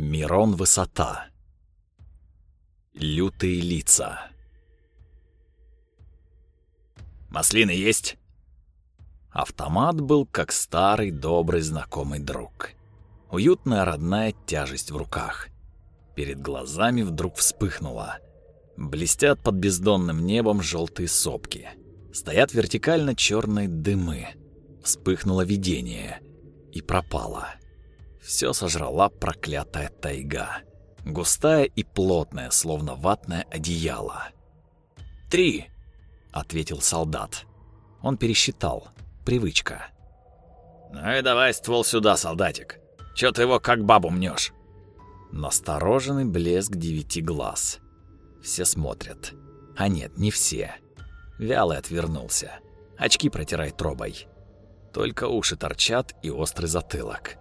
Мирон Высота. Лютые лица. «Маслины есть?» Автомат был как старый добрый знакомый друг. Уютная родная тяжесть в руках. Перед глазами вдруг вспыхнуло. Блестят под бездонным небом желтые сопки. Стоят вертикально черные дымы. Вспыхнуло видение и пропало. Все сожрала проклятая тайга. Густая и плотная, словно ватное одеяло. «Три!» — ответил солдат. Он пересчитал. Привычка. «Ну и давай ствол сюда, солдатик. Чё ты его как бабу мнешь? Настороженный блеск девяти глаз. Все смотрят. А нет, не все. Вялый отвернулся. Очки протирай тробой. Только уши торчат и острый затылок.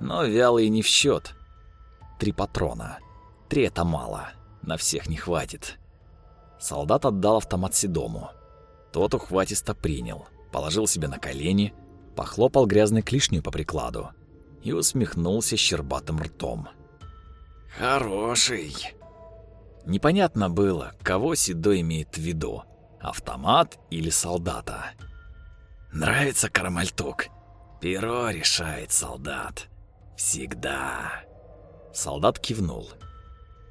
Но вялый не в счет. Три патрона. Три это мало. На всех не хватит. Солдат отдал автомат Седому. Тот ухватисто принял, положил себе на колени, похлопал грязной клешней по прикладу и усмехнулся щербатым ртом. «Хороший!» Непонятно было, кого Седой имеет в виду – автомат или солдата. «Нравится Карамальтук?» «Перо решает солдат. Всегда!» Солдат кивнул.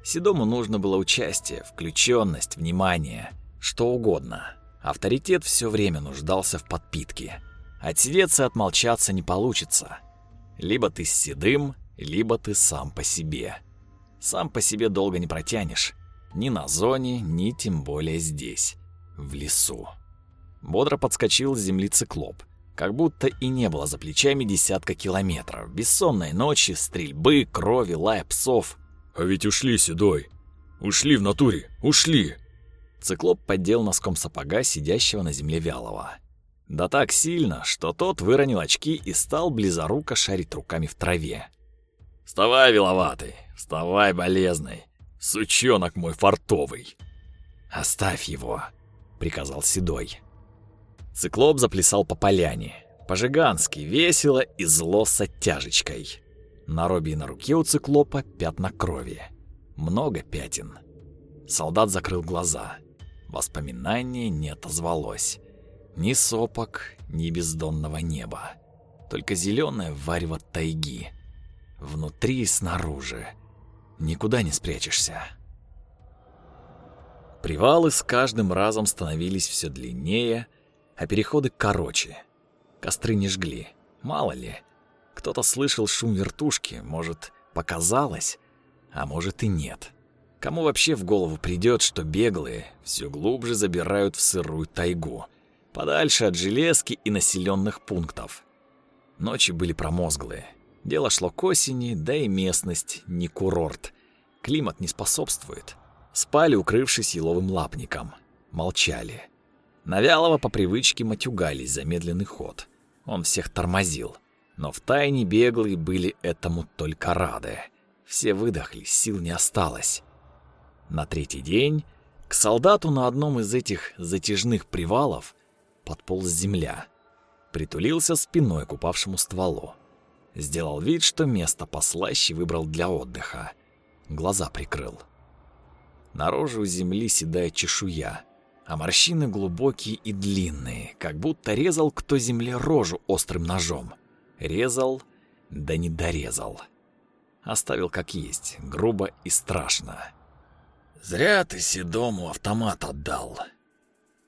Седому нужно было участие, включенность, внимание, что угодно. Авторитет все время нуждался в подпитке. Отсидеться отмолчаться не получится. Либо ты с Седым, либо ты сам по себе. Сам по себе долго не протянешь. Ни на зоне, ни тем более здесь, в лесу. Бодро подскочил с земли циклоп. Как будто и не было за плечами десятка километров. Бессонной ночи, стрельбы, крови, лая псов. «А ведь ушли, Седой! Ушли в натуре! Ушли!» Циклоп поддел носком сапога сидящего на земле вялого. Да так сильно, что тот выронил очки и стал близоруко шарить руками в траве. «Вставай, виловатый! Вставай, болезный! Сучонок мой фартовый!» «Оставь его!» — приказал Седой. Циклоп заплясал по поляне. По-жигански, весело и зло с оттяжечкой. На робе и на руке у циклопа пятна крови. Много пятен. Солдат закрыл глаза. Воспоминание не отозвалось. Ни сопок, ни бездонного неба. Только зеленое варево тайги. Внутри и снаружи. Никуда не спрячешься. Привалы с каждым разом становились все длиннее, а переходы короче. Костры не жгли, мало ли. Кто-то слышал шум вертушки, может, показалось, а может и нет. Кому вообще в голову придет, что беглые все глубже забирают в сырую тайгу, подальше от железки и населенных пунктов. Ночи были промозглые. Дело шло к осени, да и местность не курорт. Климат не способствует. Спали, укрывшись еловым лапником. Молчали. Навялово по привычке матюгались за медленный ход. Он всех тормозил. Но втайне беглые были этому только рады. Все выдохли, сил не осталось. На третий день к солдату на одном из этих затяжных привалов подполз земля. Притулился спиной к упавшему стволу. Сделал вид, что место послаще выбрал для отдыха. Глаза прикрыл. На роже у земли седая чешуя — а морщины глубокие и длинные, как будто резал кто земле рожу острым ножом. Резал, да не дорезал. Оставил как есть, грубо и страшно. «Зря ты Седому автомат отдал!»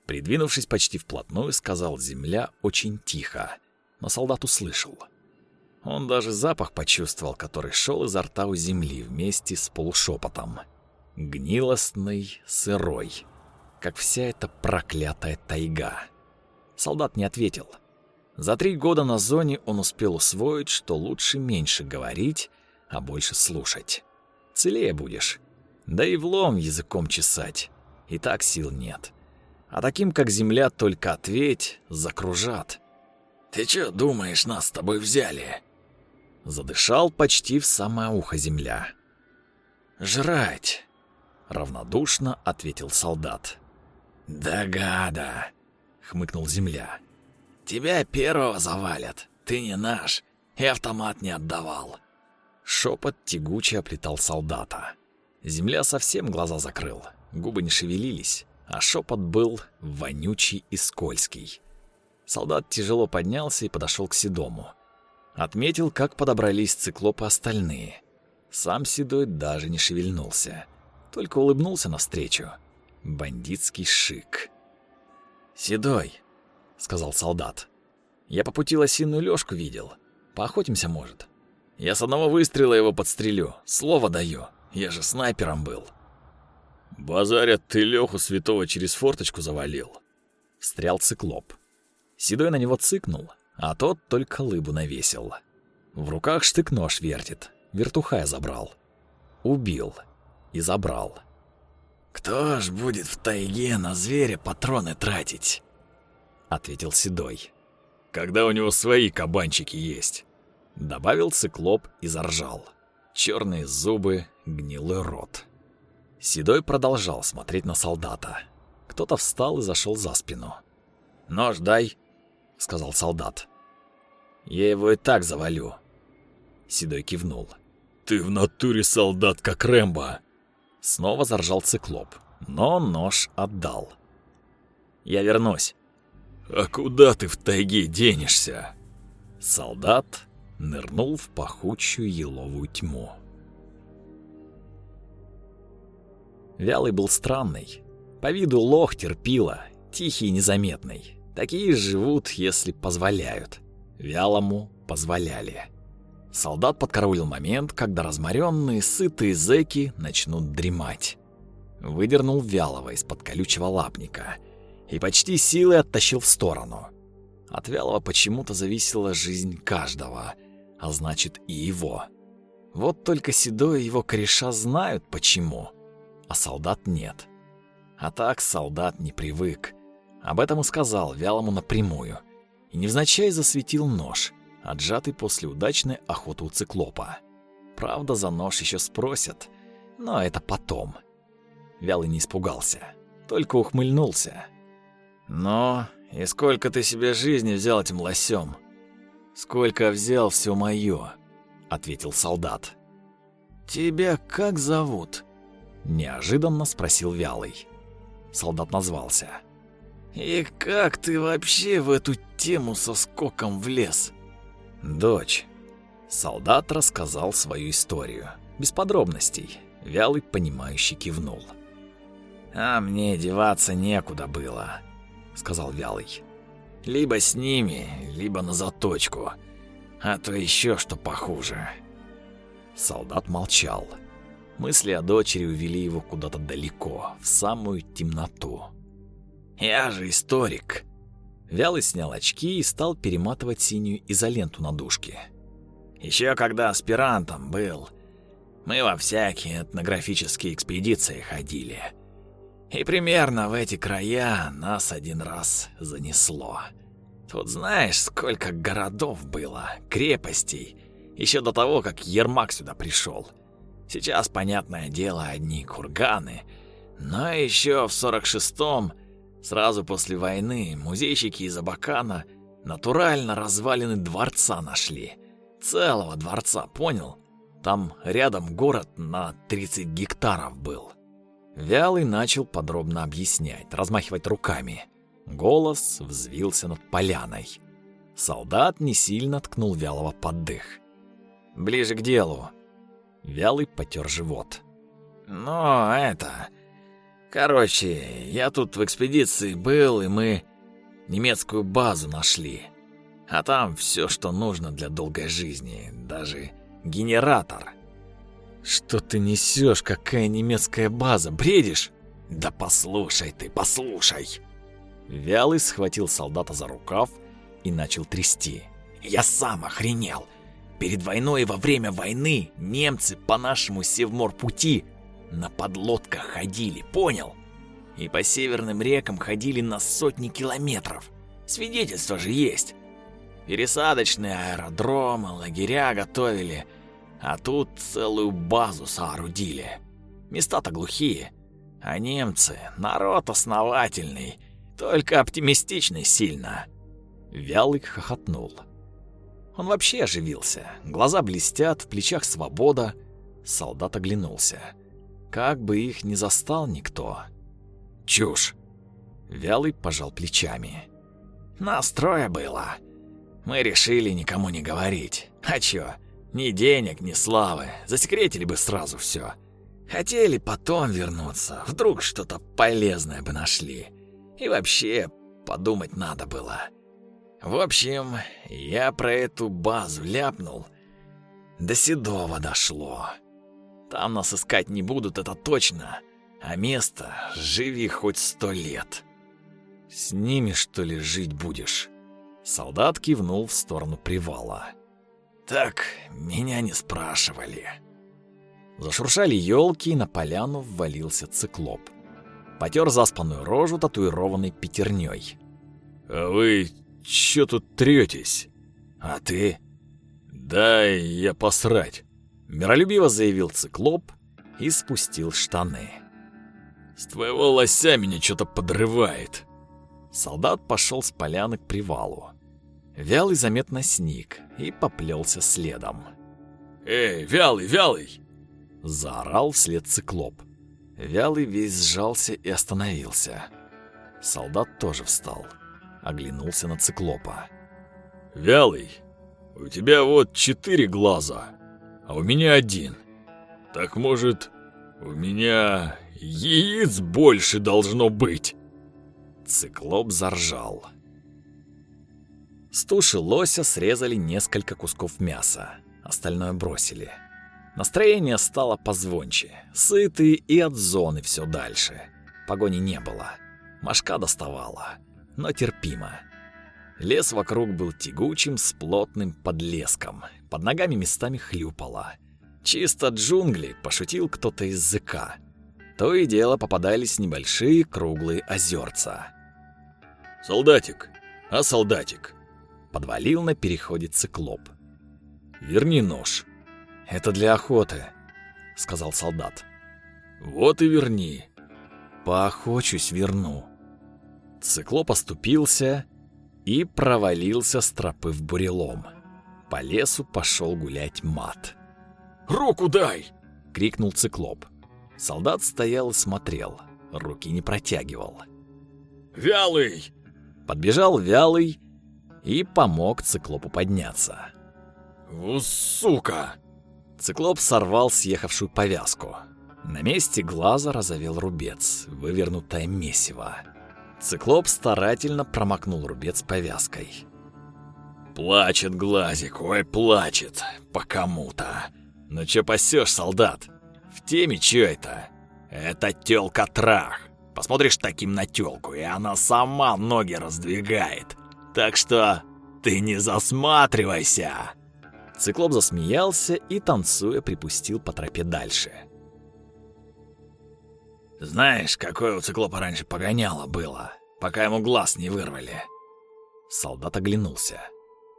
Придвинувшись почти вплотную, сказал земля очень тихо, но солдат услышал. Он даже запах почувствовал, который шел изо рта у земли вместе с полушепотом. Гнилостный, сырой как вся эта проклятая тайга. Солдат не ответил. За три года на зоне он успел усвоить, что лучше меньше говорить, а больше слушать. Целее будешь. Да и влом языком чесать. И так сил нет. А таким, как земля, только ответь, закружат. «Ты чё думаешь, нас с тобой взяли?» Задышал почти в самое ухо земля. «Жрать!» — равнодушно ответил солдат. «Да гада!» — хмыкнул земля. «Тебя первого завалят, ты не наш, и автомат не отдавал. Шепот тягуче оплетал солдата. Земля совсем глаза закрыл, губы не шевелились, а шепот был вонючий и скользкий. Солдат тяжело поднялся и подошел к Седому. Отметил, как подобрались циклопы остальные. Сам Седой даже не шевельнулся, только улыбнулся навстречу. Бандитский шик. «Седой», — сказал солдат, — «я по пути лосиную лёжку видел. Поохотимся, может. Я с одного выстрела его подстрелю, слово даю, я же снайпером был». «Базарят, ты Леху святого через форточку завалил», — встрял циклоп. Седой на него цыкнул, а тот только лыбу навесил. В руках штык-нож вертит, вертухая забрал. Убил и забрал. «Кто ж будет в тайге на зверя патроны тратить?» — ответил Седой. «Когда у него свои кабанчики есть», — добавил циклоп и заржал. Черные зубы, гнилой рот. Седой продолжал смотреть на солдата. Кто-то встал и зашел за спину. «Нож дай», — сказал солдат. «Я его и так завалю». Седой кивнул. «Ты в натуре солдат, как Рэмбо!» Снова заржал циклоп, но нож отдал. «Я вернусь». «А куда ты в тайге денешься?» Солдат нырнул в пахучую еловую тьму. Вялый был странный. По виду лох терпила, тихий и незаметный. Такие живут, если позволяют. Вялому позволяли. Солдат подкараулил момент, когда разморенные, сытые зэки начнут дремать. Выдернул Вялого из-под колючего лапника и почти силой оттащил в сторону. От Вялого почему-то зависела жизнь каждого, а значит и его. Вот только Седой и его кореша знают почему, а солдат нет. А так солдат не привык. Об этом и сказал Вялому напрямую. И невзначай засветил нож — отжатый после удачной охоты у циклопа. Правда, за нож еще спросят, но это потом. Вялый не испугался, только ухмыльнулся. «Но и сколько ты себе жизни взял этим лосем?» «Сколько взял все мое», — ответил солдат. «Тебя как зовут?» — неожиданно спросил Вялый. Солдат назвался. «И как ты вообще в эту тему со скоком влез?» «Дочь». Солдат рассказал свою историю. Без подробностей. Вялый, понимающий, кивнул. «А мне деваться некуда было», — сказал Вялый. «Либо с ними, либо на заточку. А то еще что похуже». Солдат молчал. Мысли о дочери увели его куда-то далеко, в самую темноту. «Я же историк», Вялый снял очки и стал перематывать синюю изоленту на дужке. Еще когда аспирантом был, мы во всякие этнографические экспедиции ходили. И примерно в эти края нас один раз занесло. Тут знаешь, сколько городов было, крепостей, еще до того, как Ермак сюда пришел. Сейчас, понятное дело, одни курганы, но еще в 46-м Сразу после войны музейщики из Абакана натурально развалины дворца нашли. Целого дворца, понял? Там рядом город на 30 гектаров был. Вялый начал подробно объяснять, размахивать руками. Голос взвился над поляной. Солдат не сильно ткнул Вялого под дых. «Ближе к делу». Вялый потер живот. «Но это... Короче, я тут в экспедиции был, и мы немецкую базу нашли. А там все, что нужно для долгой жизни, даже генератор. Что ты несешь? Какая немецкая база? Бредишь? Да послушай ты, послушай. Вялый схватил солдата за рукав и начал трясти. Я сам охренел. Перед войной и во время войны немцы по нашему Севморпути на подлодках ходили, понял? И по северным рекам ходили на сотни километров. Свидетельства же есть. Пересадочные аэродромы, лагеря готовили, а тут целую базу соорудили. Места-то глухие, а немцы — народ основательный, только оптимистичный сильно. Вялый хохотнул. Он вообще оживился. Глаза блестят, в плечах свобода. Солдат оглянулся. Как бы их не застал никто. Чушь. Вялый пожал плечами. Настроя было. Мы решили никому не говорить. А чё? Ни денег, ни славы. Засекретили бы сразу все. Хотели потом вернуться. Вдруг что-то полезное бы нашли. И вообще, подумать надо было. В общем, я про эту базу ляпнул. До Седова дошло. Там нас искать не будут, это точно. А место живи хоть сто лет. С ними, что ли, жить будешь? Солдат кивнул в сторону привала. Так, меня не спрашивали. Зашуршали елки, и на поляну ввалился циклоп. Потер заспанную рожу татуированной пятерней. «А вы чё тут третесь? А ты? Дай я посрать. Миролюбиво заявил циклоп и спустил штаны. С твоего лося меня что-то подрывает. Солдат пошел с поляны к привалу. Вялый заметно сник и поплелся следом. «Эй, Вялый, Вялый!» Заорал вслед циклоп. Вялый весь сжался и остановился. Солдат тоже встал оглянулся на циклопа. «Вялый, у тебя вот четыре глаза, а у меня один. Так может, у меня яиц больше должно быть?» Циклоп заржал. С туши лося срезали несколько кусков мяса, остальное бросили. Настроение стало позвонче, сытые и от зоны все дальше. Погони не было. Машка доставала но терпимо. Лес вокруг был тягучим с плотным подлеском. Под ногами местами хлюпало. Чисто джунгли, пошутил кто-то из языка. То и дело попадались небольшие круглые озерца. «Солдатик! А солдатик!» Подвалил на переходе циклоп. «Верни нож». «Это для охоты», — сказал солдат. «Вот и верни». «Поохочусь, верну». Циклоп оступился и провалился с тропы в бурелом. По лесу пошел гулять мат. «Руку дай!» — крикнул циклоп. Солдат стоял и смотрел, руки не протягивал. «Вялый!» Подбежал Вялый и помог циклопу подняться. «У, сука!» Циклоп сорвал съехавшую повязку. На месте глаза разовел рубец, вывернутое месиво. Циклоп старательно промокнул рубец повязкой. «Плачет глазик, ой, плачет. По кому-то. Ну чё пасёшь, солдат? В теме чё это? Это тёлка Трах. Посмотришь таким на тёлку, и она сама ноги раздвигает. Так что ты не засматривайся!» Циклоп засмеялся и, танцуя, припустил по тропе дальше. Знаешь, какое у циклопа раньше погоняло было, пока ему глаз не вырвали?» Солдат оглянулся.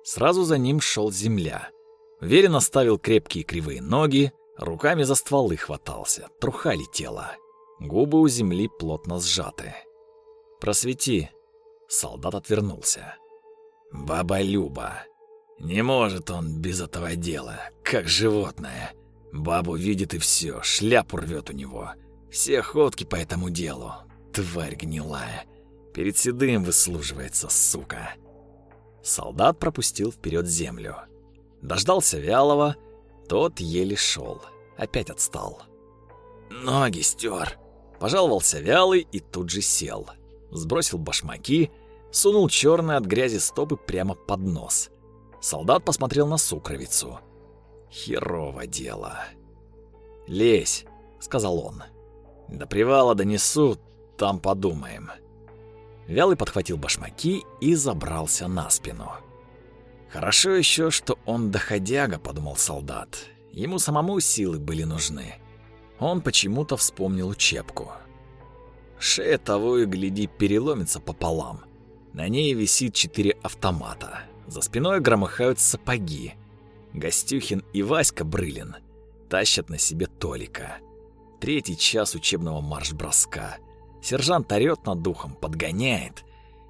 Сразу за ним шел земля. Уверенно ставил крепкие кривые ноги, руками за стволы хватался, труха летела. Губы у земли плотно сжаты. «Просвети!» Солдат отвернулся. «Баба Люба. Не может он без этого дела, как животное. Бабу видит и все, шляпу рвет у него. Все ходки по этому делу. Тварь гнилая. Перед седым выслуживается, сука. Солдат пропустил вперед землю. Дождался вялого, тот еле шел, опять отстал. Ноги стер. Пожаловался вялый и тут же сел. Сбросил башмаки, сунул черные от грязи стопы прямо под нос. Солдат посмотрел на сукровицу. Херово дело. «Лезь», — сказал он. До привала донесу, там подумаем. Вялый подхватил башмаки и забрался на спину. Хорошо еще, что он доходяга, подумал солдат. Ему самому силы были нужны. Он почему-то вспомнил учебку. Шея того и гляди переломится пополам. На ней висит четыре автомата. За спиной громыхают сапоги. Гостюхин и Васька Брылин тащат на себе Толика. Третий час учебного марш-броска. Сержант орёт над духом, подгоняет.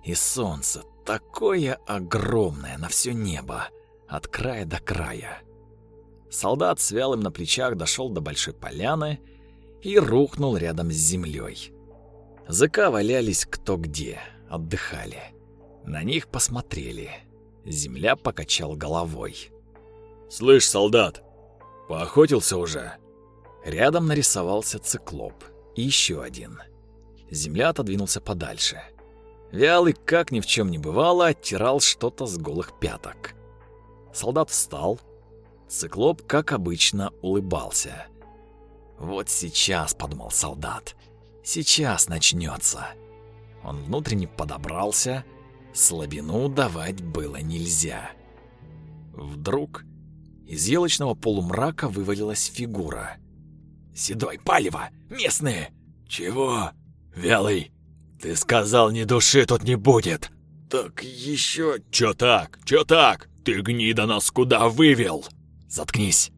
И солнце такое огромное на все небо. от края до края. Солдат с вялым на плечах дошел до большой поляны и рухнул рядом с землей. Зыка валялись кто где, отдыхали. На них посмотрели. Земля покачал головой. «Слышь, солдат, поохотился уже?» Рядом нарисовался циклоп и еще один. Земля отодвинулся подальше. Вялый, как ни в чем не бывало, оттирал что-то с голых пяток. Солдат встал. Циклоп, как обычно, улыбался. «Вот сейчас», — подумал солдат, — «сейчас начнется». Он внутренне подобрался, слабину давать было нельзя. Вдруг из елочного полумрака вывалилась фигура. «Седой, палево! Местные!» «Чего? Вялый, ты сказал, ни души тут не будет!» «Так еще...» «Чё так? Чё так? Ты гнида нас куда вывел?» «Заткнись!»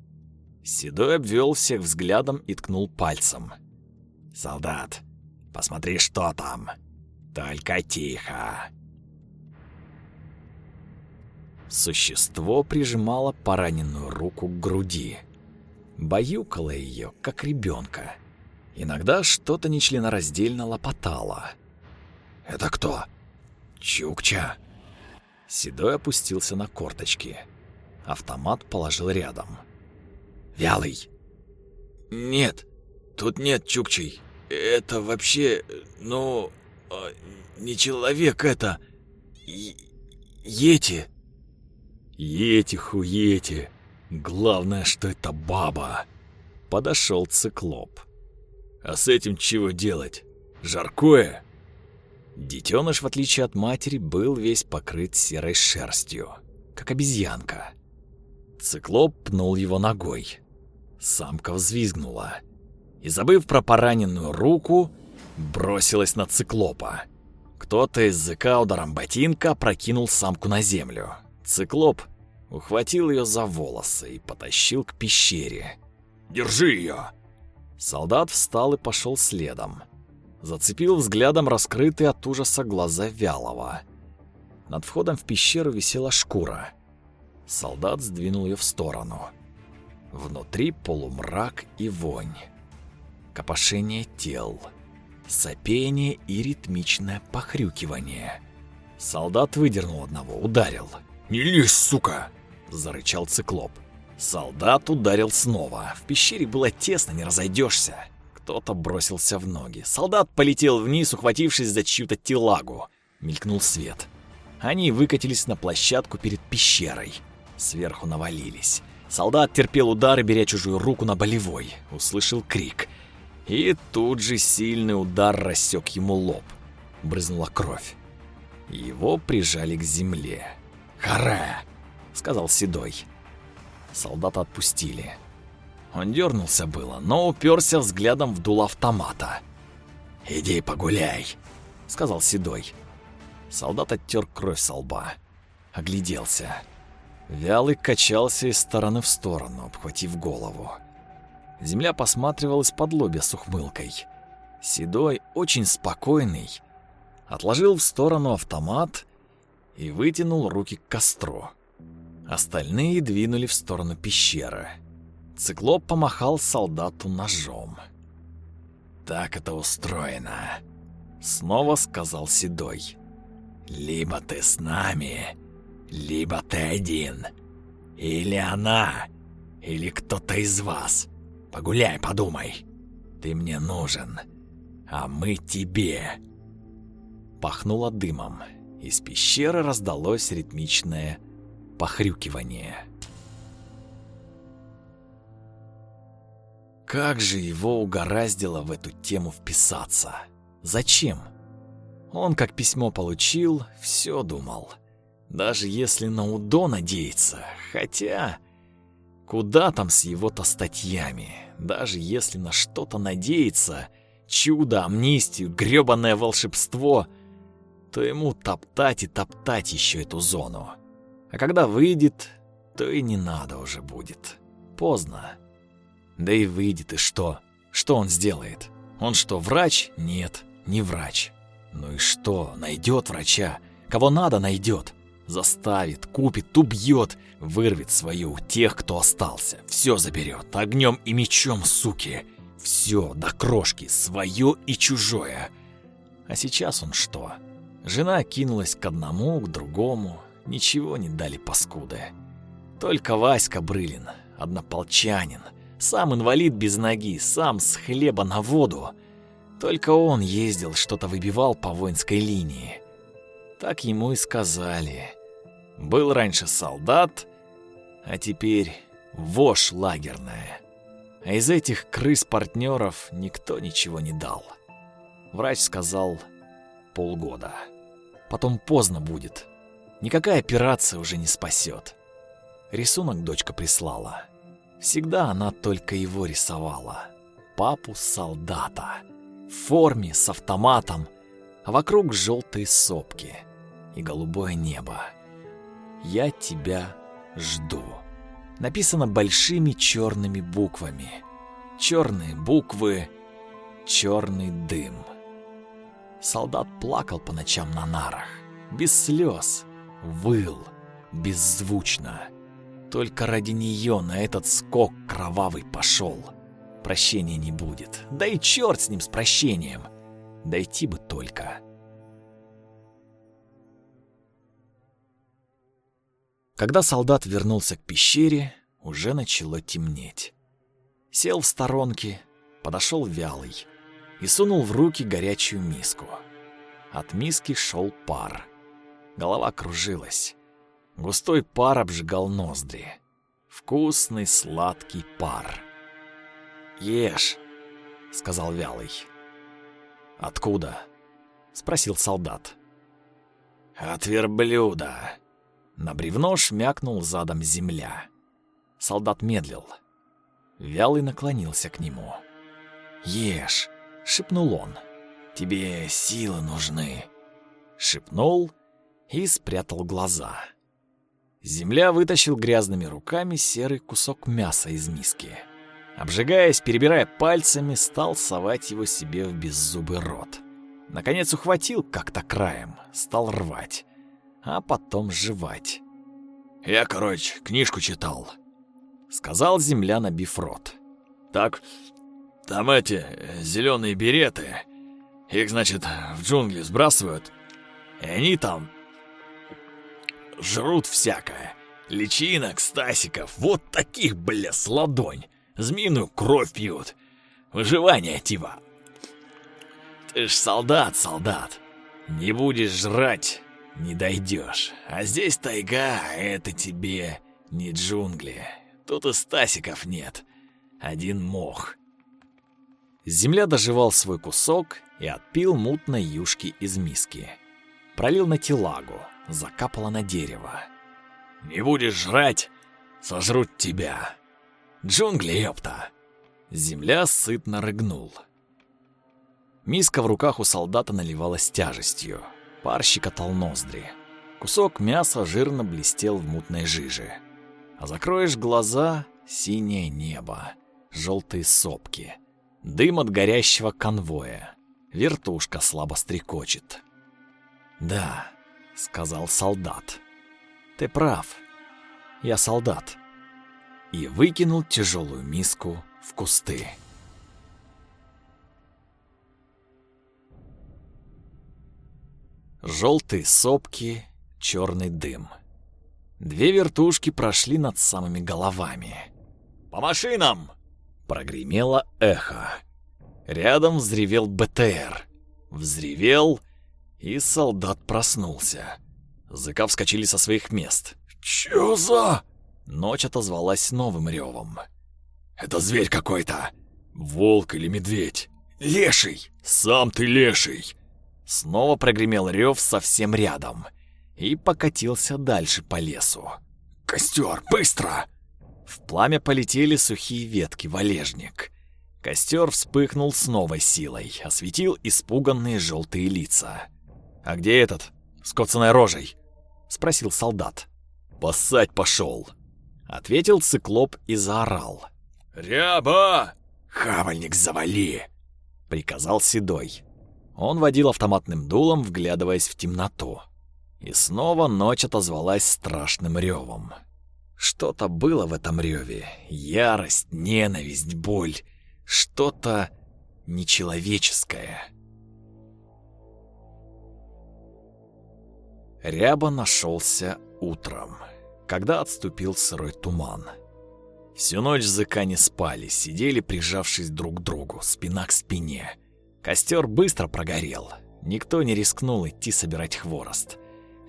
Седой обвел всех взглядом и ткнул пальцем. «Солдат, посмотри, что там. Только тихо!» Существо прижимало пораненную руку к груди. Баюкало ее, как ребенка. Иногда что-то нечленораздельно лопотало. «Это кто?» «Чукча!» Седой опустился на корточки. Автомат положил рядом. «Вялый!» «Нет, тут нет Чукчей. Это вообще, ну, а, не человек это. Ети!» «Ети-хуети! Главное, что это баба!» Подошел циклоп. «А с этим чего делать? Жаркое?» Детеныш, в отличие от матери, был весь покрыт серой шерстью, как обезьянка. Циклоп пнул его ногой. Самка взвизгнула и, забыв про пораненную руку, бросилась на циклопа. Кто-то из языка ударом ботинка прокинул самку на землю. Циклоп ухватил ее за волосы и потащил к пещере. «Держи ее!» Солдат встал и пошел следом зацепил взглядом раскрытые от ужаса глаза Вялого. Над входом в пещеру висела шкура. Солдат сдвинул ее в сторону. Внутри полумрак и вонь. Копошение тел. Сопение и ритмичное похрюкивание. Солдат выдернул одного, ударил. «Не лезь, сука!» – зарычал циклоп. Солдат ударил снова. В пещере было тесно, не разойдешься. Кто-то бросился в ноги. Солдат полетел вниз, ухватившись за чью-то телагу. Мелькнул свет. Они выкатились на площадку перед пещерой. Сверху навалились. Солдат терпел удары, беря чужую руку на болевой. Услышал крик. И тут же сильный удар рассек ему лоб. Брызнула кровь. Его прижали к земле. «Харе!» — сказал Седой. Солдата отпустили. Он дернулся было, но уперся взглядом в дуло автомата. «Иди погуляй», — сказал Седой. Солдат оттер кровь со лба. Огляделся. Вялый качался из стороны в сторону, обхватив голову. Земля посматривала из-под лобья с ухмылкой. Седой, очень спокойный, отложил в сторону автомат и вытянул руки к костру. Остальные двинули в сторону пещеры. Циклоп помахал солдату ножом. «Так это устроено», — снова сказал Седой. «Либо ты с нами, либо ты один. Или она, или кто-то из вас. Погуляй, подумай. Ты мне нужен, а мы тебе». Пахнуло дымом. Из пещеры раздалось ритмичное похрюкивание. Как же его угораздило в эту тему вписаться? Зачем? Он, как письмо получил, все думал. Даже если на УДО надеется, хотя... Куда там с его-то статьями? Даже если на что-то надеется, чудо, амнистию, грёбаное волшебство, то ему топтать и топтать еще эту зону. А когда выйдет, то и не надо уже будет. Поздно. Да и выйдет, и что? Что он сделает? Он что, врач? Нет, не врач. Ну и что, найдет врача. Кого надо, найдет. Заставит, купит, убьет, вырвет свое у тех, кто остался. Все заберет, огнем и мечом, суки. Все до крошки, свое и чужое. А сейчас он что? Жена кинулась к одному, к другому. Ничего не дали паскуды. Только Васька Брылин, однополчанин, сам инвалид без ноги, сам с хлеба на воду. Только он ездил, что-то выбивал по воинской линии. Так ему и сказали. Был раньше солдат, а теперь вошь лагерная. А из этих крыс-партнеров никто ничего не дал. Врач сказал полгода. Потом поздно будет. Никакая операция уже не спасет. Рисунок дочка прислала. Всегда она только его рисовала. Папу-солдата. В форме, с автоматом, а вокруг желтые сопки и голубое небо. «Я тебя жду». Написано большими черными буквами. Черные буквы, черный дым. Солдат плакал по ночам на нарах, без слез, выл, беззвучно. Только ради нее на этот скок кровавый пошел. Прощения не будет. Да и черт с ним с прощением. Дойти бы только. Когда солдат вернулся к пещере, уже начало темнеть. Сел в сторонке, подошел вялый и сунул в руки горячую миску. От миски шел пар. Голова кружилась. Густой пар обжигал ноздри. Вкусный сладкий пар. «Ешь», — сказал Вялый. «Откуда?» — спросил солдат. «От верблюда». На бревно шмякнул задом земля. Солдат медлил. Вялый наклонился к нему. «Ешь», — шепнул он. «Тебе силы нужны», — шепнул и спрятал глаза. Земля вытащил грязными руками серый кусок мяса из миски. Обжигаясь, перебирая пальцами, стал совать его себе в беззубый рот. Наконец ухватил как-то краем, стал рвать, а потом жевать. «Я, короче, книжку читал», — сказал земля, набив рот. «Так, там эти зеленые береты, их, значит, в джунгли сбрасывают, и они там Жрут всякое. Личинок, стасиков, вот таких, бля, с ладонь. Змеиную кровь пьют. Выживание, типа. Ты ж солдат, солдат. Не будешь жрать, не дойдешь. А здесь тайга, а это тебе не джунгли. Тут и стасиков нет. Один мох. Земля доживал свой кусок и отпил мутной юшки из миски. Пролил на телагу закапала на дерево. «Не будешь жрать, сожрут тебя. Джунгли, ёпта!» Земля сытно рыгнул. Миска в руках у солдата наливалась тяжестью. Пар щекотал ноздри. Кусок мяса жирно блестел в мутной жиже. А закроешь глаза — синее небо, желтые сопки, дым от горящего конвоя. Вертушка слабо стрекочет. Да, — сказал солдат. «Ты прав. Я солдат». И выкинул тяжелую миску в кусты. Желтые сопки, черный дым. Две вертушки прошли над самыми головами. «По машинам!» — прогремело эхо. Рядом взревел БТР. Взревел и солдат проснулся. Зыка вскочили со своих мест. «Чё за...» Ночь отозвалась новым ревом. «Это зверь какой-то! Волк или медведь? Леший! Сам ты леший!» Снова прогремел рев совсем рядом и покатился дальше по лесу. «Костер, быстро!» В пламя полетели сухие ветки, валежник. Костер вспыхнул с новой силой, осветил испуганные желтые лица. «А где этот? С коцаной рожей?» — спросил солдат. «Поссать пошел!» — ответил циклоп и заорал. «Ряба! Хавальник завали!» — приказал Седой. Он водил автоматным дулом, вглядываясь в темноту. И снова ночь отозвалась страшным ревом. Что-то было в этом реве. Ярость, ненависть, боль. Что-то нечеловеческое. Ряба нашелся утром, когда отступил сырой туман. Всю ночь зыка не спали, сидели, прижавшись друг к другу, спина к спине. Костер быстро прогорел. Никто не рискнул идти собирать хворост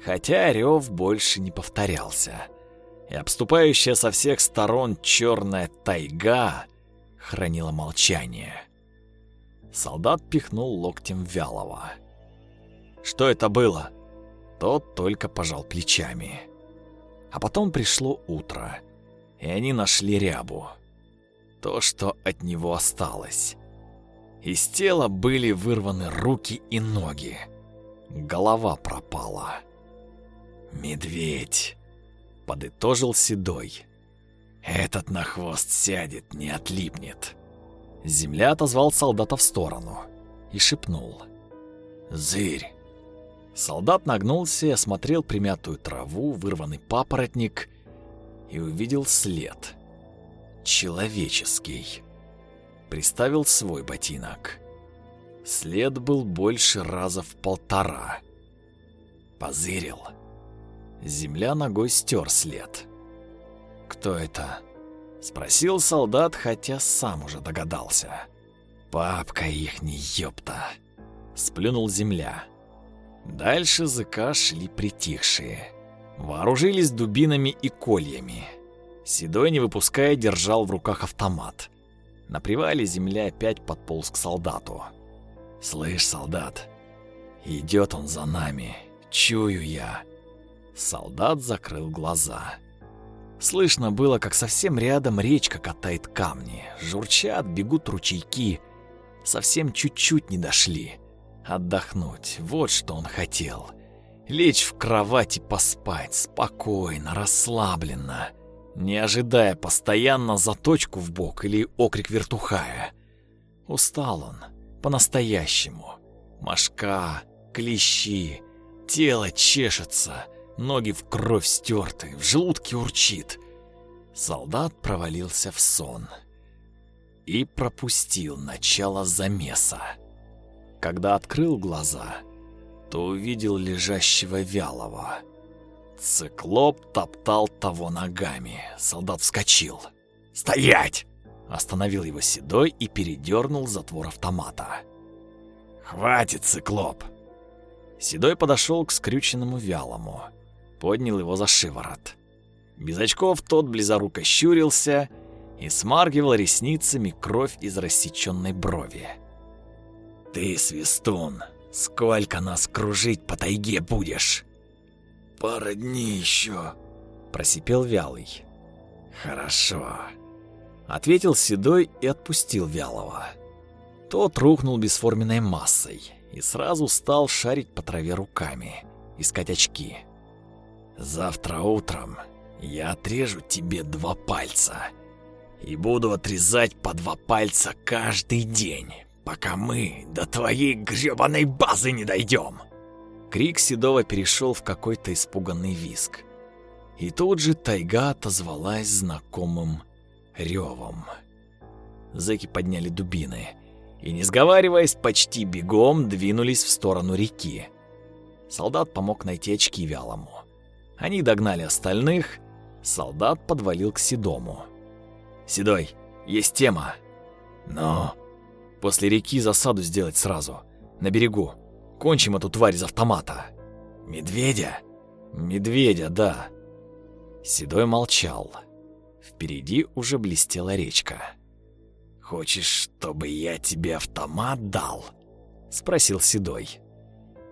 хотя рев больше не повторялся. И обступающая со всех сторон черная тайга хранила молчание. Солдат пихнул локтем Вялова. «Что это было?» Тот только пожал плечами. А потом пришло утро, и они нашли рябу. То, что от него осталось. Из тела были вырваны руки и ноги. Голова пропала. «Медведь», — подытожил Седой. «Этот на хвост сядет, не отлипнет». Земля отозвал солдата в сторону и шепнул. «Зырь». Солдат нагнулся и осмотрел примятую траву, вырванный папоротник и увидел след. Человеческий. Приставил свой ботинок. След был больше раза в полтора. Позырил. Земля ногой стер след. «Кто это?» — спросил солдат, хотя сам уже догадался. «Папка ихний, ёпта!» — сплюнул земля. Дальше ЗК шли притихшие. Вооружились дубинами и кольями. Седой, не выпуская, держал в руках автомат. На привале земля опять подполз к солдату. «Слышь, солдат, идет он за нами, чую я. Солдат закрыл глаза. Слышно было, как совсем рядом речка катает камни, журчат, бегут ручейки. Совсем чуть-чуть не дошли. Отдохнуть, вот что он хотел. Лечь в кровать и поспать, спокойно, расслабленно, не ожидая постоянно заточку в бок или окрик вертухая. Устал он, по-настоящему. Мошка, клещи, тело чешется — ноги в кровь стерты, в желудке урчит. Солдат провалился в сон и пропустил начало замеса. Когда открыл глаза, то увидел лежащего вялого. Циклоп топтал того ногами. Солдат вскочил. «Стоять!» Остановил его Седой и передернул затвор автомата. «Хватит, Циклоп!» Седой подошел к скрюченному вялому поднял его за шиворот. Без очков тот близоруко щурился и смаргивал ресницами кровь из рассеченной брови. «Ты, свистун, сколько нас кружить по тайге будешь?» «Пара дней еще», — просипел Вялый. «Хорошо», — ответил Седой и отпустил Вялого. Тот рухнул бесформенной массой и сразу стал шарить по траве руками, искать очки. Завтра утром я отрежу тебе два пальца. И буду отрезать по два пальца каждый день, пока мы до твоей грёбаной базы не дойдем. Крик Седова перешел в какой-то испуганный визг. И тут же тайга отозвалась знакомым ревом. Зэки подняли дубины и, не сговариваясь, почти бегом двинулись в сторону реки. Солдат помог найти очки вялому. Они догнали остальных, солдат подвалил к Седому. «Седой, есть тема». «Но...» «После реки засаду сделать сразу, на берегу. Кончим эту тварь из автомата». «Медведя?» «Медведя, да». Седой молчал. Впереди уже блестела речка. «Хочешь, чтобы я тебе автомат дал?» Спросил Седой.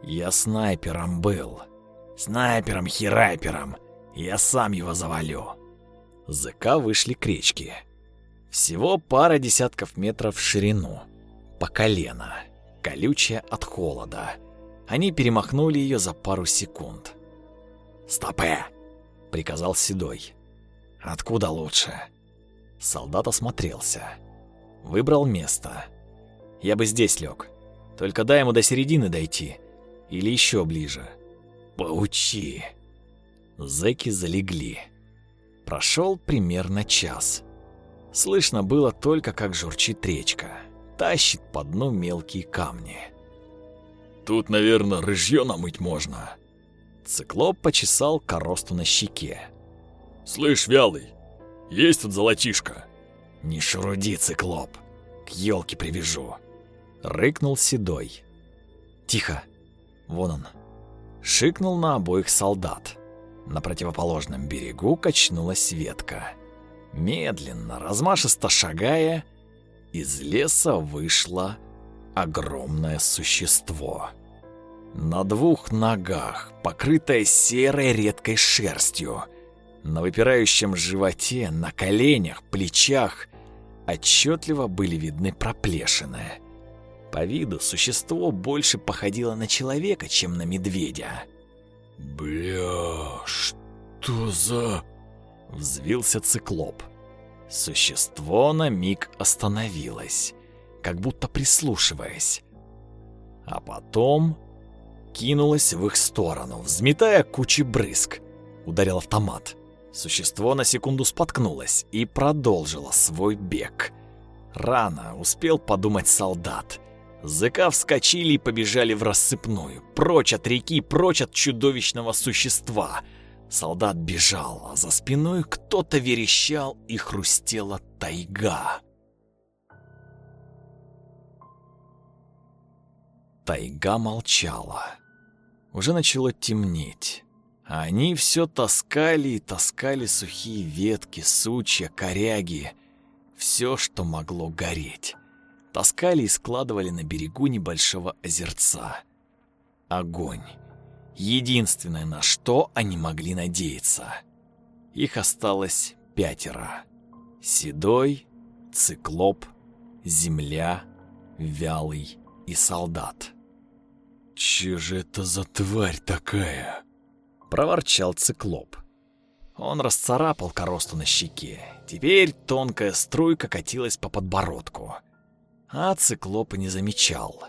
«Я снайпером был». Снайпером-херайпером. Я сам его завалю. ЗК вышли к речке. Всего пара десятков метров в ширину. По колено. Колючая от холода. Они перемахнули ее за пару секунд. «Стопе!» — приказал Седой. «Откуда лучше?» Солдат осмотрелся. Выбрал место. «Я бы здесь лег. Только дай ему до середины дойти. Или еще ближе». Поучи. Зэки залегли. Прошел примерно час. Слышно было только, как журчит речка, тащит по дну мелкие камни. Тут, наверное, рыжье намыть можно. Циклоп почесал коросту на щеке. Слышь, вялый, есть тут золотишко? Не шуруди, циклоп, к елке привяжу. Рыкнул седой. Тихо, вон он. Шикнул на обоих солдат. На противоположном берегу качнулась ветка. Медленно, размашисто шагая, из леса вышло огромное существо. На двух ногах, покрытое серой редкой шерстью. На выпирающем животе, на коленях, плечах отчетливо были видны проплешины. По виду существо больше походило на человека, чем на медведя. «Бля, что за...» Взвился циклоп. Существо на миг остановилось, как будто прислушиваясь. А потом кинулось в их сторону, взметая кучи брызг. Ударил автомат. Существо на секунду споткнулось и продолжило свой бег. Рано успел подумать солдат. Зыка вскочили и побежали в рассыпную, прочь от реки, прочь от чудовищного существа. Солдат бежал, а за спиной кто-то верещал и хрустела тайга. Тайга молчала. Уже начало темнеть. А они все таскали и таскали сухие ветки, сучья, коряги. Все, что могло гореть таскали и складывали на берегу небольшого озерца. Огонь. Единственное, на что они могли надеяться. Их осталось пятеро. Седой, циклоп, земля, вялый и солдат. «Че же это за тварь такая?» Проворчал циклоп. Он расцарапал коросту на щеке. Теперь тонкая струйка катилась по подбородку а циклопа не замечал.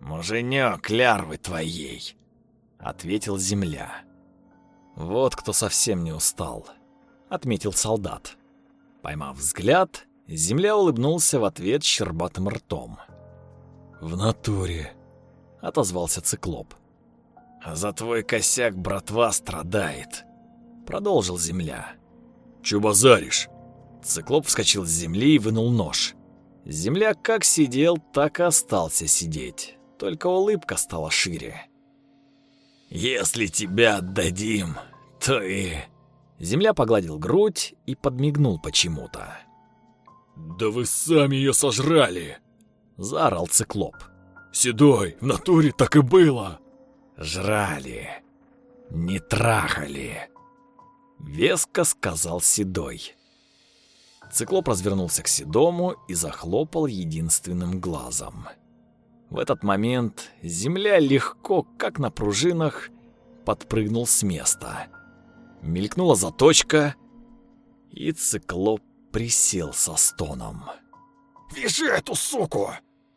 «Муженек лярвы твоей», — ответил земля. «Вот кто совсем не устал», — отметил солдат. Поймав взгляд, земля улыбнулся в ответ щербатым ртом. «В натуре», — отозвался циклоп. «За твой косяк братва страдает», — продолжил земля. «Чё базаришь?» Циклоп вскочил с земли и вынул нож. Земля как сидел, так и остался сидеть, только улыбка стала шире. «Если тебя отдадим, то и...» Земля погладил грудь и подмигнул почему-то. «Да вы сами ее сожрали!» — заорал циклоп. «Седой, в натуре так и было!» «Жрали, не трахали!» — веско сказал Седой. Циклоп развернулся к Седому и захлопал единственным глазом. В этот момент земля легко, как на пружинах, подпрыгнул с места. Мелькнула заточка, и циклоп присел со стоном. «Вяжи эту суку!»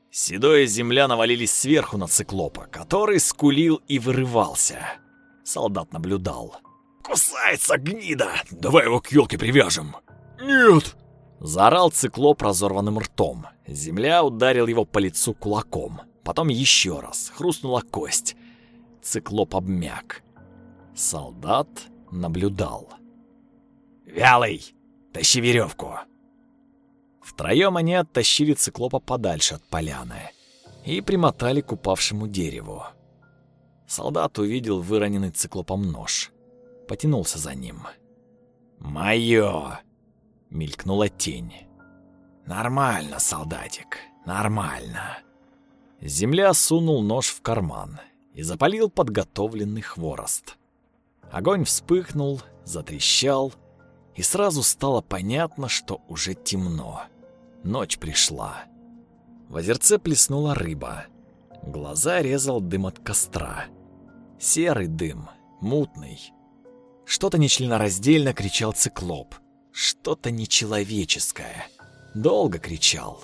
Седой и земля навалились сверху на циклопа, который скулил и вырывался. Солдат наблюдал. «Кусается, гнида! Давай его к елке привяжем!» «Нет!» Заорал циклоп разорванным ртом. Земля ударил его по лицу кулаком. Потом еще раз. Хрустнула кость. Циклоп обмяк. Солдат наблюдал. «Вялый! Тащи веревку!» Втроем они оттащили циклопа подальше от поляны и примотали к упавшему дереву. Солдат увидел выроненный циклопом нож. Потянулся за ним. «Моё!» Мелькнула тень. Нормально, солдатик, нормально. Земля сунул нож в карман и запалил подготовленный хворост. Огонь вспыхнул, затрещал, и сразу стало понятно, что уже темно. Ночь пришла. В озерце плеснула рыба. Глаза резал дым от костра. Серый дым, мутный. Что-то нечленораздельно кричал циклоп что-то нечеловеческое. Долго кричал.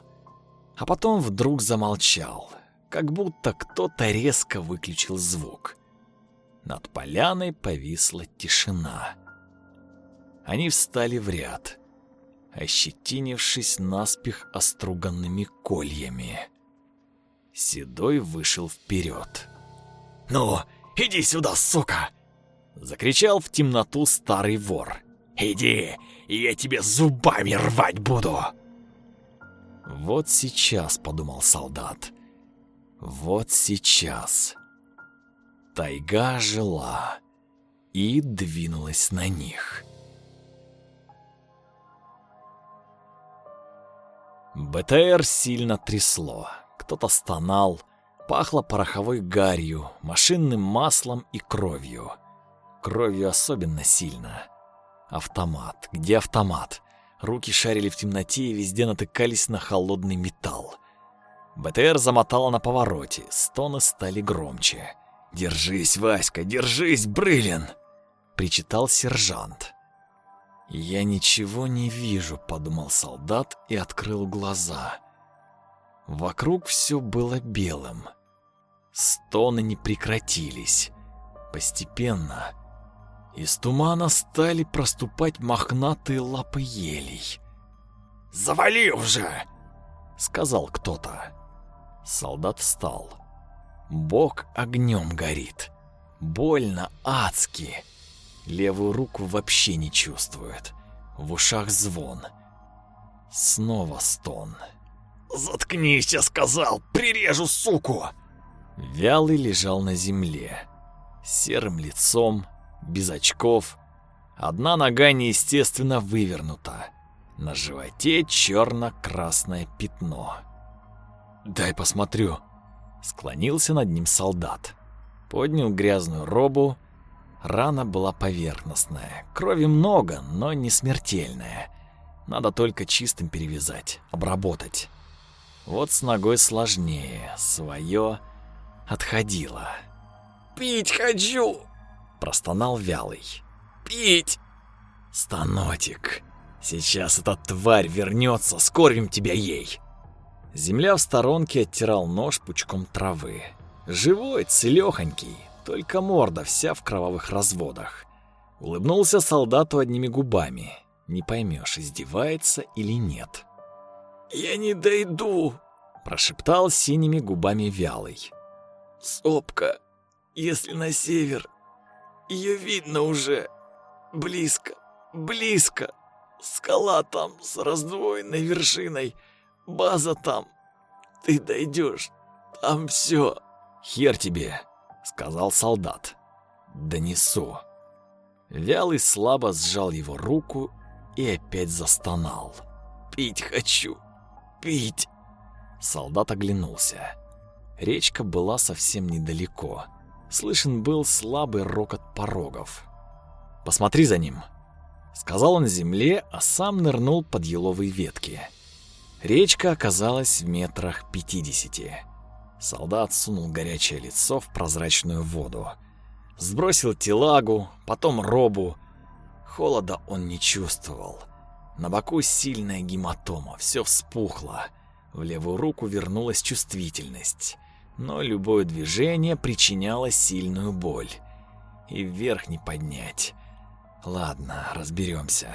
А потом вдруг замолчал, как будто кто-то резко выключил звук. Над поляной повисла тишина. Они встали в ряд, ощетинившись наспех оструганными кольями. Седой вышел вперед. «Ну, иди сюда, сука!» Закричал в темноту старый вор. «Иди, я тебе зубами рвать буду!» «Вот сейчас», — подумал солдат, — «вот сейчас». Тайга жила и двинулась на них. БТР сильно трясло. Кто-то стонал, пахло пороховой гарью, машинным маслом и кровью. Кровью особенно сильно. Автомат. Где автомат? Руки шарили в темноте и везде натыкались на холодный металл. БТР замотало на повороте, стоны стали громче. «Держись, Васька, держись, Брылин!» — причитал сержант. «Я ничего не вижу», — подумал солдат и открыл глаза. Вокруг все было белым. Стоны не прекратились. Постепенно из тумана стали проступать мохнатые лапы елей. «Завали уже!» — сказал кто-то. Солдат встал. Бок огнем горит. Больно адски. Левую руку вообще не чувствует. В ушах звон. Снова стон. «Заткнись, я сказал! Прирежу, суку!» Вялый лежал на земле. Серым лицом, без очков. Одна нога неестественно вывернута. На животе черно-красное пятно. «Дай посмотрю», Склонился над ним солдат. Поднял грязную робу. Рана была поверхностная. Крови много, но не смертельная. Надо только чистым перевязать, обработать. Вот с ногой сложнее. Своё отходило. «Пить хочу!» Простонал вялый. «Пить!» «Станотик, сейчас эта тварь вернется, скорбим тебя ей!» Земля в сторонке оттирал нож пучком травы. Живой, целёхонький, только морда вся в кровавых разводах. Улыбнулся солдату одними губами. Не поймешь, издевается или нет. «Я не дойду», — прошептал синими губами вялый. «Сопка, если на север, ее видно уже. Близко, близко. Скала там с раздвоенной вершиной». База там. Ты дойдешь. Там все. Хер тебе, сказал солдат. Донесу. Вялый слабо сжал его руку и опять застонал. Пить хочу. Пить. Солдат оглянулся. Речка была совсем недалеко. Слышен был слабый рокот порогов. «Посмотри за ним», — сказал он земле, а сам нырнул под еловые ветки. Речка оказалась в метрах пятидесяти. Солдат сунул горячее лицо в прозрачную воду. Сбросил телагу, потом робу. Холода он не чувствовал. На боку сильная гематома, все вспухло. В левую руку вернулась чувствительность. Но любое движение причиняло сильную боль. И вверх не поднять. Ладно, разберемся.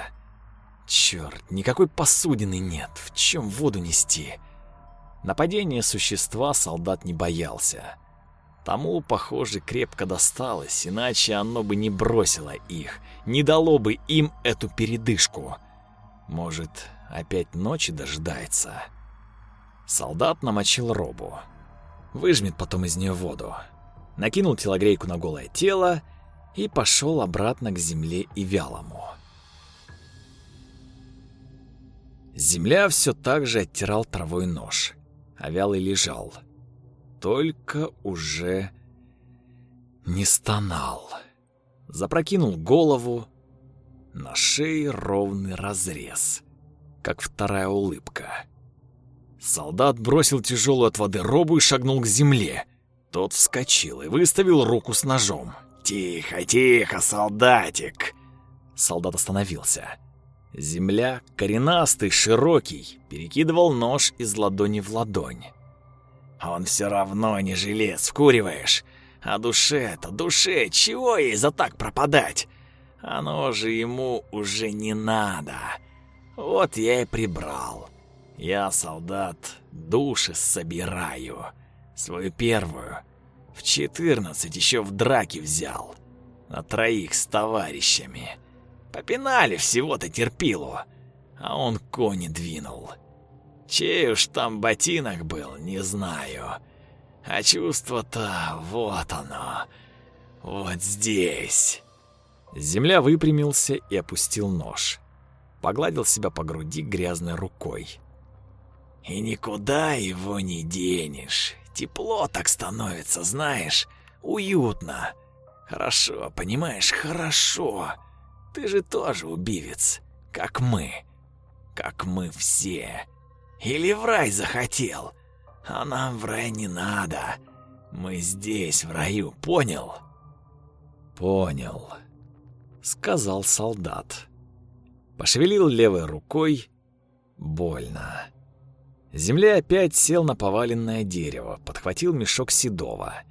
Черт, никакой посудины нет, в чем воду нести? Нападение существа солдат не боялся. Тому, похоже, крепко досталось, иначе оно бы не бросило их, не дало бы им эту передышку. Может, опять ночи дождается. Солдат намочил робу. Выжмет потом из нее воду. Накинул телогрейку на голое тело и пошел обратно к земле и вялому. Земля все так же оттирал травой нож, а вялый лежал. Только уже не стонал. Запрокинул голову, на шее ровный разрез, как вторая улыбка. Солдат бросил тяжелую от воды робу и шагнул к земле. Тот вскочил и выставил руку с ножом. «Тихо, тихо, солдатик!» Солдат остановился. Земля, коренастый, широкий, перекидывал нож из ладони в ладонь. «Он все равно не жилец, вкуриваешь? А душе-то, душе, чего ей за так пропадать? Оно же ему уже не надо. Вот я и прибрал. Я, солдат, души собираю. Свою первую. В четырнадцать еще в драке взял. На троих с товарищами. Попинали всего-то терпилу. А он кони двинул. Чей уж там ботинок был, не знаю. А чувство-то вот оно. Вот здесь. Земля выпрямился и опустил нож. Погладил себя по груди грязной рукой. И никуда его не денешь. Тепло так становится, знаешь, уютно. Хорошо, понимаешь, хорошо. Ты же тоже убивец, как мы. Как мы все. Или в рай захотел. А нам в рай не надо. Мы здесь, в раю, понял? Понял, сказал солдат. Пошевелил левой рукой. Больно. Земля опять сел на поваленное дерево, подхватил мешок седова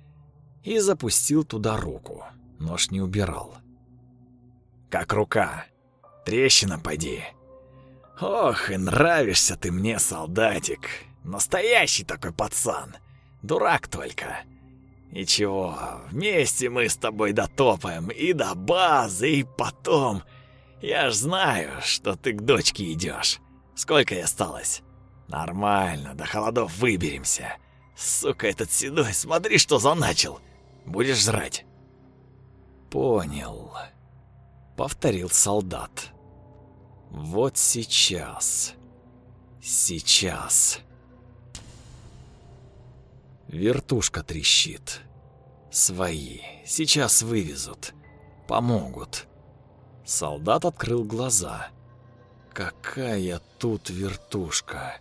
и запустил туда руку. Нож не убирал. «Как рука? Трещина поди!» «Ох, и нравишься ты мне, солдатик!» Настоящий такой пацан. Дурак только. Ничего, вместе мы с тобой дотопаем и до базы, и потом. Я ж знаю, что ты к дочке идешь. Сколько ей осталось? Нормально, до холодов выберемся. Сука, этот седой, смотри, что заначил. Будешь жрать? Понял. Повторил солдат. Вот сейчас. Сейчас. Вертушка трещит. Свои. Сейчас вывезут. Помогут. Солдат открыл глаза. Какая тут вертушка?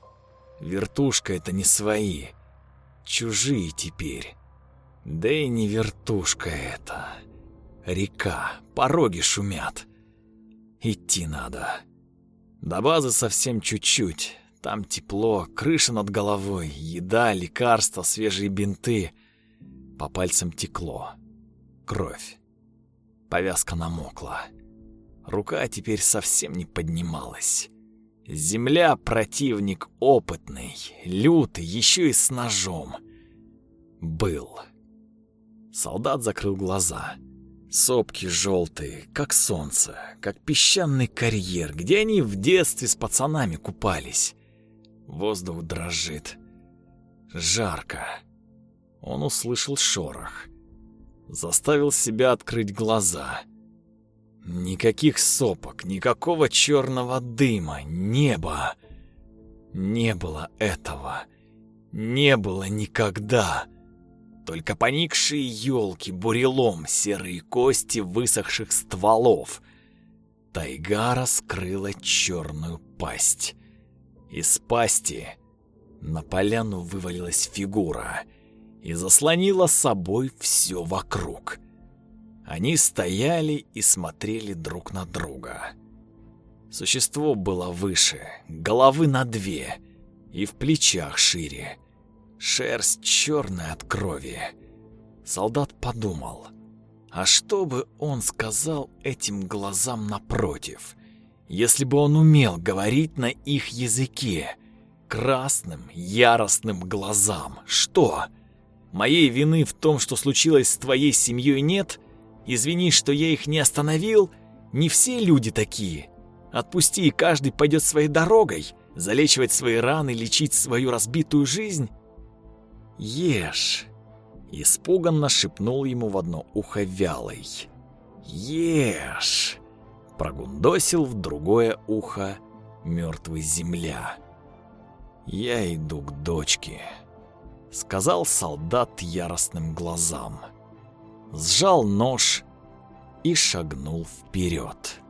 Вертушка это не свои. Чужие теперь. Да и не вертушка это. Река, пороги шумят. Идти надо. До базы совсем чуть-чуть. Там тепло, крыша над головой, еда, лекарства, свежие бинты. По пальцам текло. Кровь. Повязка намокла. Рука теперь совсем не поднималась. Земля противник опытный, лютый, еще и с ножом. Был. Солдат закрыл глаза. Сопки желтые, как солнце, как песчаный карьер, где они в детстве с пацанами купались. Воздух дрожит. Жарко. Он услышал шорох. Заставил себя открыть глаза. Никаких сопок, никакого черного дыма, небо. Не было этого. Не было никогда. Только поникшие елки, бурелом, серые кости высохших стволов. Тайга раскрыла черную пасть. Из пасти на поляну вывалилась фигура и заслонила собой все вокруг. Они стояли и смотрели друг на друга. Существо было выше, головы на две и в плечах шире. Шерсть черная от крови. Солдат подумал, а что бы он сказал этим глазам напротив – если бы он умел говорить на их языке. Красным, яростным глазам. Что? Моей вины в том, что случилось с твоей семьей, нет? Извини, что я их не остановил? Не все люди такие. Отпусти, и каждый пойдет своей дорогой. Залечивать свои раны, лечить свою разбитую жизнь. Ешь. Испуганно шепнул ему в одно ухо вялый. Ешь прогундосил в другое ухо мертвый земля. «Я иду к дочке», — сказал солдат яростным глазам. Сжал нож и шагнул вперед.